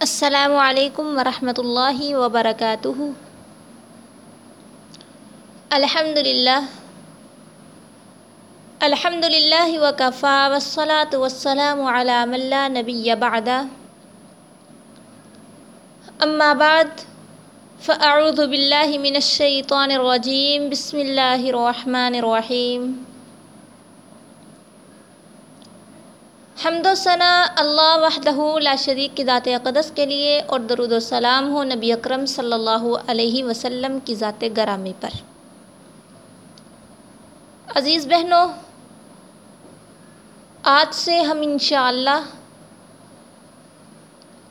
السلام علیکم ورحمۃ اللہ وبرکاتہ۔ الحمد للہ الحمد للہ وکفا وسلاۃ وسلام علام اللہ نبی بعد۔ اما بعد، فاعوذ باللہ من الشیطان الرجیم، بسم اللہ الرحمن الرحیم۔ حمد و ثناء اللہ وحدہ لا شریک کی ذات اقدس کے لیے اور درود و سلام ہو نبی اکرم صلی اللہ علیہ وسلم کی ذات گرامی پر۔ عزیز بہنوں، آج سے ہم انشاءاللہ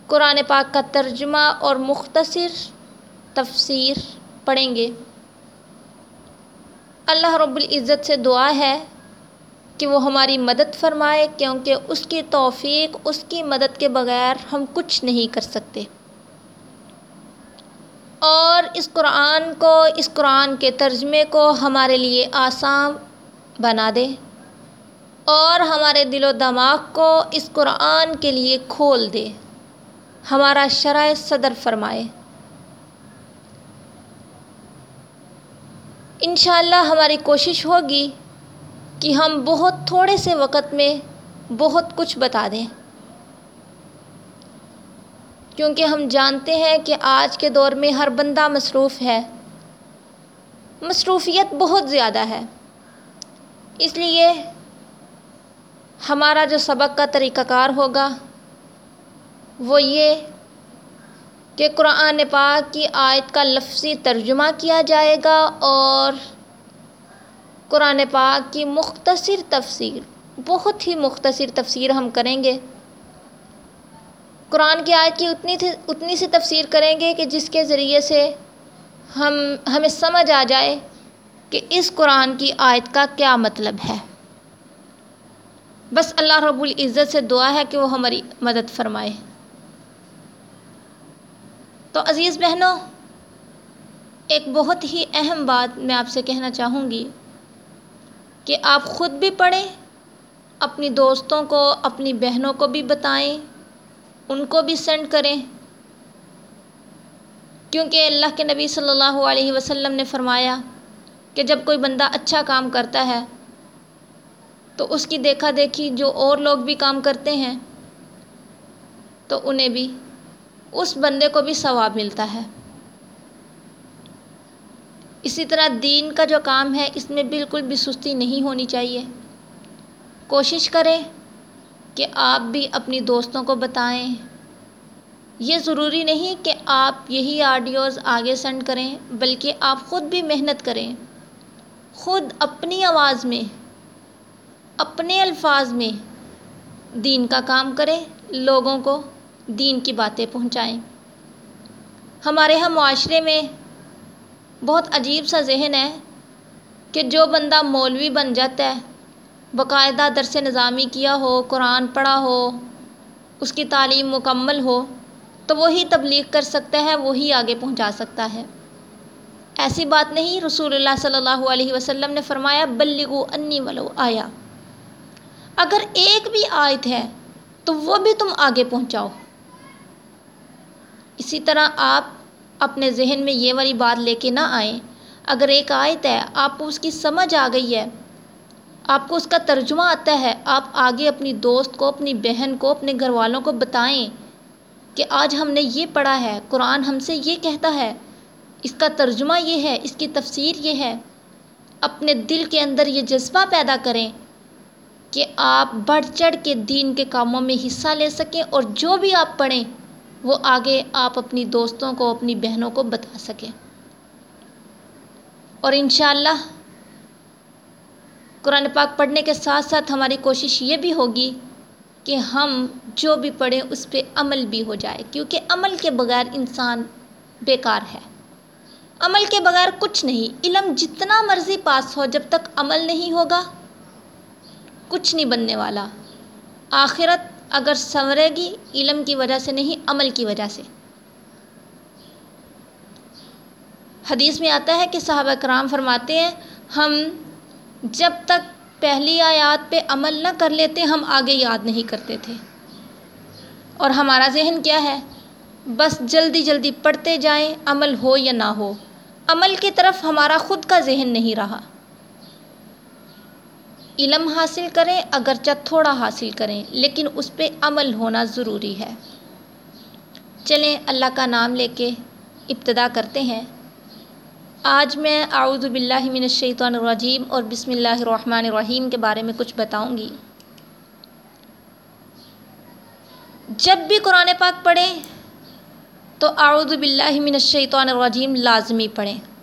قرآن پاک کا ترجمہ اور مختصر تفسیر پڑھیں گے۔ اللہ رب العزت سے دعا ہے کہ وہ ہماری مدد فرمائے، کیونکہ اس کی توفیق، اس کی مدد کے بغیر ہم کچھ نہیں کر سکتے۔ اور اس قرآن کو، اس قرآن کے ترجمے کو ہمارے لیے آسان بنا دے۔ اور ہمارے دل و دماغ کو اس قرآن کے لیے کھول دے۔ ہمارا شرح صدر فرمائے۔ انشاءاللہ ہماری کوشش ہوگی۔ کہ ہم بہت تھوڑے سے وقت میں بہت کچھ بتا دیں۔ کیونکہ ہم جانتے ہیں کہ آج کے دور میں ہر بندہ مصروف ہے۔ مصروفیت بہت زیادہ ہے۔ اس لیے ہمارا جو سبق کا طریقہ کار ہوگا وہ یہ کہ قرآن پاک کی آیت کا لفظی ترجمہ کیا جائے گا اور قرآن پاک کی مختصر تفسیر، بہت ہی مختصر تفسیر ہم کریں گے۔ قرآن کی آیت کی اتنی تھی، اتنی سی تفسیر کریں گے کہ جس کے ذریعے سے ہم، ہمیں سمجھ آ جائے کہ اس قرآن کی آیت کا کیا مطلب ہے۔ بس اللہ رب العزت سے دعا ہے کہ وہ ہماری مدد فرمائے۔ تو عزیز بہنوں، ایک بہت ہی اہم بات میں آپ سے کہنا چاہوں گی۔ کہ آپ خود بھی پڑھیں، اپنی دوستوں کو، اپنی بہنوں کو بھی بتائیں، ان کو بھی سینڈ کریں۔ کیونکہ اللہ کے نبی صلی اللہ علیہ وسلم نے فرمایا کہ جب کوئی بندہ اچھا کام کرتا ہے، تو اس کی دیکھا دیکھی جو اور لوگ بھی کام کرتے ہیں، تو انہیں بھی، اس بندے کو بھی ثواب ملتا ہے۔ اسی طرح دین کا جو کام ہے، اس میں بالکل بھی سستی نہیں ہونی چاہیے۔ کوشش کریں کہ آپ بھی اپنی دوستوں کو بتائیں۔ یہ ضروری نہیں کہ آپ یہی آڈیوز آگے سینڈ کریں، بلکہ آپ خود بھی محنت کریں۔ خود اپنی آواز میں، اپنے الفاظ میں دین کا کام کریں، لوگوں کو دین کی باتیں پہنچائیں۔ ہمارے ہم معاشرے میں بہت عجیب سا ذہن ہے کہ جو بندہ مولوی بن جاتا ہے، باقاعدہ درس نظامی کیا ہو، قرآن پڑھا ہو، اس کی تعلیم مکمل ہو، تو وہی تبلیغ کر سکتا ہے، وہی آگے پہنچا سکتا ہے۔ ایسی بات نہیں، رسول اللہ صلی اللہ علیہ وسلم نے فرمایا، بلغو انی ولو آیا۔ اگر ایک بھی آیت ہے، تو وہ بھی تم آگے پہنچاؤ۔ اسی طرح آپ اپنے ذہن میں یہ والی بات لے کے نہ آئیں۔ اگر ایک آیت ہے، آپ کو اس کی سمجھ آ گئی ہے، آپ کو اس کا ترجمہ آتا ہے، آپ آگے اپنی دوست کو، اپنی بہن کو، اپنے گھر والوں کو بتائیں کہ آج ہم نے یہ پڑھا ہے، قرآن ہم سے یہ کہتا ہے۔ اس کا ترجمہ یہ ہے، اس کی تفسیر یہ ہے۔ اپنے دل کے اندر یہ جذبہ پیدا کریں کہ آپ بڑھ چڑھ کے دین کے کاموں میں حصہ لے سکیں اور جو بھی آپ پڑھیں وہ آگے آپ اپنی دوستوں کو، اپنی بہنوں کو بتا سکیں۔ اور انشاءاللہ قرآن پاک پڑھنے کے ساتھ ساتھ ہماری کوشش یہ بھی ہوگی کہ ہم جو بھی پڑھیں اس پہ عمل بھی ہو جائے، کیونکہ عمل کے بغیر انسان بیکار ہے۔ عمل کے بغیر کچھ نہیں، علم جتنا مرضی پاس ہو، جب تک عمل نہیں ہوگا، کچھ نہیں بننے والا۔ آخرت اگر سنورے گی، علم کی وجہ سے نہیں، عمل کی وجہ سے۔ حدیث میں آتا ہے کہ صحابہ کرام فرماتے ہیں، ہم جب تک پہلی آیات پہ عمل نہ کر لیتے، ہم آگے یاد نہیں کرتے تھے۔ اور ہمارا ذہن کیا ہے؟ بس جلدی جلدی پڑھتے جائیں، عمل ہو یا نہ ہو۔ عمل کی طرف ہمارا خود کا ذہن نہیں رہا۔ علم حاصل کریں، اگرچہ تھوڑا حاصل کریں، لیکن اس پہ عمل ہونا ضروری ہے۔ چلیں، اللہ کا نام لے کے ابتدا کرتے ہیں۔ آج میں اعوذ باللہ من الشیطان الرجیم اور بسم اللہ الرحمن الرحیم کے بارے میں کچھ بتاؤں گی۔ جب بھی قرآن پاک پڑھیں تو اعوذ باللہ من الشیطان الرجیم لازمی پڑھیں۔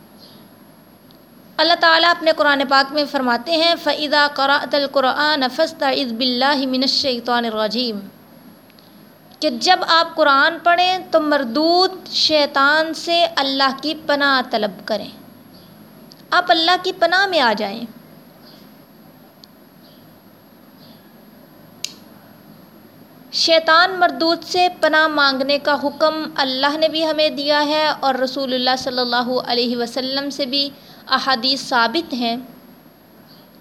اللہ تعالیٰ اپنے قرآن پاک میں فرماتے ہیں فعدہ قرأت القرآن فستعذ باللہ من الشیطان الرجیم کہ جب آپ قرآن پڑھیں تو مردود شیطان سے اللہ کی پناہ طلب کریں۔ آپ اللہ کی پناہ میں آ جائیں۔ شیطان مردود سے پناہ مانگنے کا حکم اللہ نے بھی ہمیں دیا ہے اور رسول اللہ صلی اللہ علیہ وسلم سے بھی احادیث ثابت ہیں،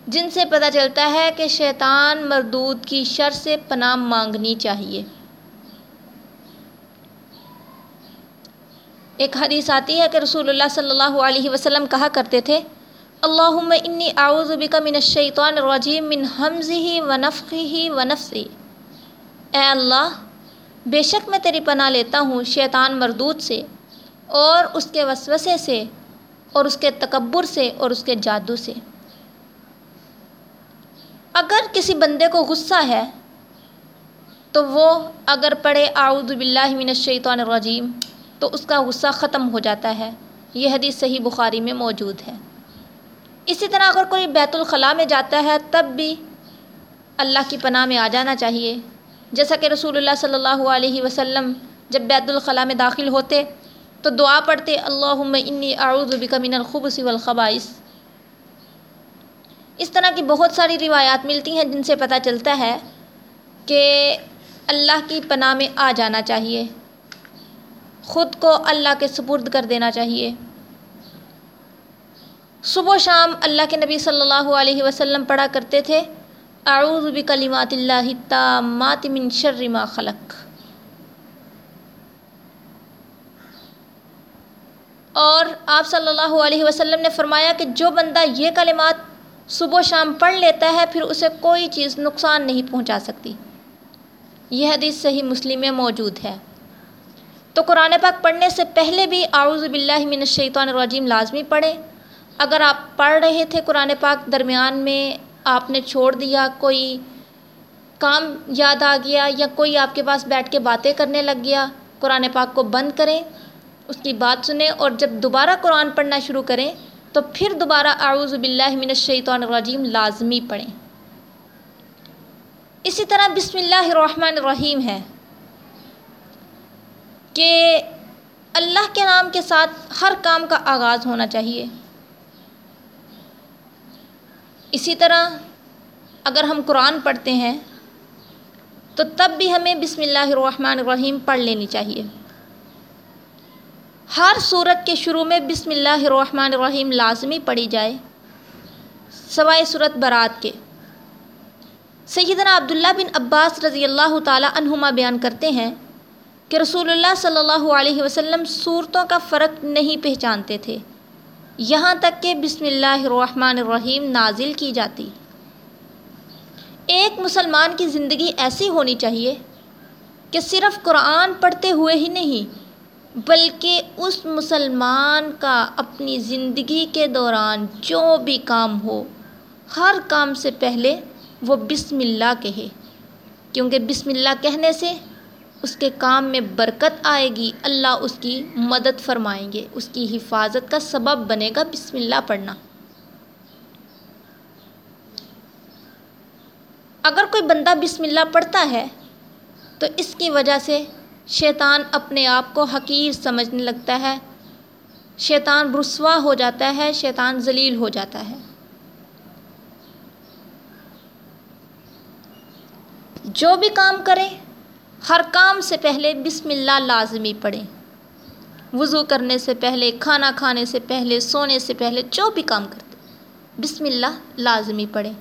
جن سے پتہ چلتا ہے کہ شیطان مردود کی شر سے پناہ مانگنی چاہیے۔ ایک حدیث آتی ہے کہ رسول اللہ صلی اللہ علیہ وسلم کہا کرتے تھے، اللہم انی اعوذ بک من الشیطان الرجیم من حمزه ونفخه ونفسی اے اللہ، بے شک میں تیری پناہ لیتا ہوں شیطان مردود سے اور اس کے وسوسے سے اور اس کے تکبر سے اور اس کے جادو سے۔ اگر کسی بندے کو غصہ ہے، تو وہ اگر پڑھے، اعوذ باللہ من الشیطان الرجیم، تو اس کا غصہ ختم ہو جاتا ہے۔ یہ حدیث صحیح بخاری میں موجود ہے۔ اسی طرح اگر کوئی بیت الخلاء میں جاتا ہے، تب بھی اللہ کی پناہ میں آ جانا چاہیے۔ جیسا کہ رسول اللہ صلی اللہ علیہ وسلم جب بیت الخلاء میں داخل ہوتے تو دعا پڑھتے، اللہم انی اعوذ بک من الخبث والخبائث. اس طرح کی بہت ساری روایات ملتی ہیں جن سے پتہ چلتا ہے کہ اللہ کی پناہ میں آ جانا چاہیے۔ خود کو اللہ کے سپرد کر دینا چاہیے۔ صبح و شام اللہ کے نبی صلی اللہ علیہ وسلم پڑھا کرتے تھے، اعوذ بکلمات اللہ التامات من شر ما خلق. اور آپ صلی اللہ علیہ وسلم نے فرمایا کہ جو بندہ یہ کلمات صبح و شام پڑھ لیتا ہے، پھر اسے کوئی چیز نقصان نہیں پہنچا سکتی۔ یہ حدیث صحیح مسلم میں موجود ہے۔ تو قرآن پاک پڑھنے سے پہلے بھی اعوذ باللہ من الشیطان الرجیم لازمی پڑھیں۔ اگر آپ پڑھ رہے تھے قرآن پاک درمیان میں، آپ نے چھوڑ دیا، کوئی کام یاد آ گیا یا کوئی آپ کے پاس بیٹھ کے باتیں کرنے لگ گیا، قرآن پاک کو بند کریں۔ اس کی بات سنیں اور جب دوبارہ قرآن پڑھنا شروع کریں تو پھر دوبارہ اعوذ باللہ من الشیطان الرجیم لازمی پڑھیں۔ اسی طرح بسم اللہ الرحمن الرحیم ہے کہ اللہ کے نام کے ساتھ ہر کام کا آغاز ہونا چاہیے۔ اسی طرح اگر ہم قرآن پڑھتے ہیں تو تب بھی ہمیں بسم اللہ الرحمن الرحیم پڑھ لینی چاہیے۔ ہر صورت کے شروع میں بسم اللہ الرحمن الرحیم لازمی پڑھی جائے، سوائے صورت برات کے۔ سیدنا عبداللہ بن عباس رضی اللہ تعالی عنہما بیان کرتے ہیں کہ رسول اللہ صلی اللہ علیہ وسلم صورتوں کا فرق نہیں پہچانتے تھے۔ یہاں تک کہ بسم اللہ الرحمن الرحیم نازل کی جاتی۔ ایک مسلمان کی زندگی ایسی ہونی چاہیے کہ صرف قرآن پڑھتے ہوئے ہی نہیں بلکہ اس مسلمان کا اپنی زندگی کے دوران جو بھی کام ہو، ہر کام سے پہلے وہ بسم اللہ کہے۔ کیونکہ بسم اللہ کہنے سے اس کے کام میں برکت آئے گی، اللہ اس کی مدد فرمائیں گے، اس کی حفاظت کا سبب بنے گا بسم اللہ پڑھنا۔ اگر کوئی بندہ بسم اللہ پڑھتا ہے تو اس کی وجہ سے شیطان اپنے آپ کو حقیر سمجھنے لگتا ہے۔ شیطان رسوا ہو جاتا ہے، شیطان ذلیل ہو جاتا ہے۔ جو بھی کام کریں، ہر کام سے پہلے بسم اللہ لازمی پڑھیں۔ وضو کرنے سے پہلے، کھانا کھانے سے پہلے، سونے سے پہلے، جو بھی کام کرتے بسم اللہ لازمی پڑھیں۔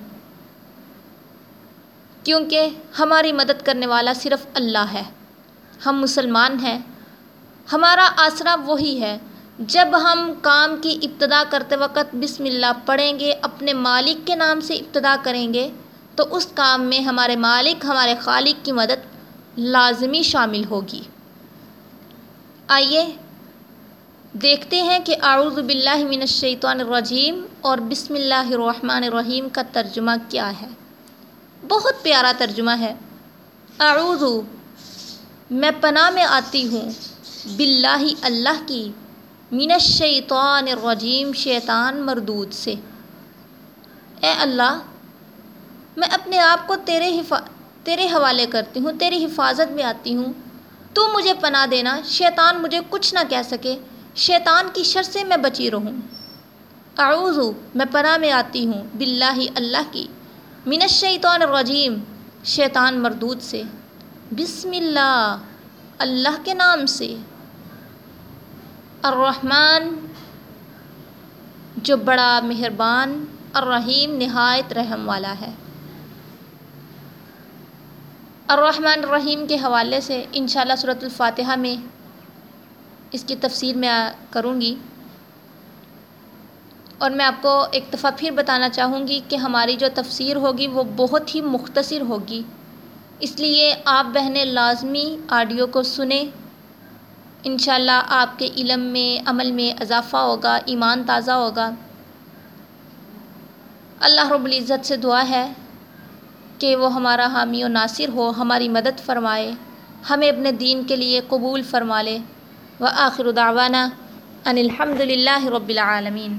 کیونکہ ہماری مدد کرنے والا صرف اللہ ہے۔ ہم مسلمان ہیں، ہمارا آسرا وہی ہے۔ جب ہم کام کی ابتدا کرتے وقت بسم اللہ پڑھیں گے، اپنے مالک کے نام سے ابتدا کریں گے، تو اس کام میں ہمارے مالک، ہمارے خالق کی مدد لازمی شامل ہوگی۔ آئیے دیکھتے ہیں کہ اعوذ باللہ من الشیطان الرجیم اور بسم اللہ الرحمن الرحیم کا ترجمہ کیا ہے۔ بہت پیارا ترجمہ ہے۔ اعوذ میں پناہ میں آتی ہوں۔ باللہ اللہ کی۔ من الشیطان الرجیم، شیطان مردود سے۔ اے اللہ، میں اپنے آپ کو تیرے حفا، تیرے حوالے کرتی ہوں، تیری حفاظت میں آتی ہوں۔ تو مجھے پناہ دینا، شیطان مجھے کچھ نہ کہہ سکے۔ شیطان کی شر سے میں بچی رہوں۔ اعوذ، میں پناہ میں آتی ہوں۔ باللہ اللہ کی۔ من الشیطان الرجیم، شیطان مردود سے۔ بسم اللہ اللہ کے نام سے۔ الرحمن، جو بڑا مہربان، الرحیم، نہایت رحم والا ہے۔ الرحمن الرحیم کے حوالے سے انشاءاللہ صورت الفاتحہ میں اس کی تفسیر میں کروں گی۔ اور میں آپ کو ایک دفعہ پھر بتانا چاہوں گی کہ ہماری جو تفسیر ہوگی وہ بہت ہی مختصر ہوگی۔ اس لیے آپ بہنیں لازمی آڈیو کو سنیں۔ انشاءاللہ آپ کے علم میں، عمل میں اضافہ ہوگا، ایمان تازہ ہوگا۔ اللہ رب العزت سے دعا ہے کہ وہ ہمارا حامی و ناصر ہو، ہماری مدد فرمائے، ہمیں اپنے دین کے لیے قبول فرما لے۔ و آخر دعوانا ان الحمد للہ رب العالمین۔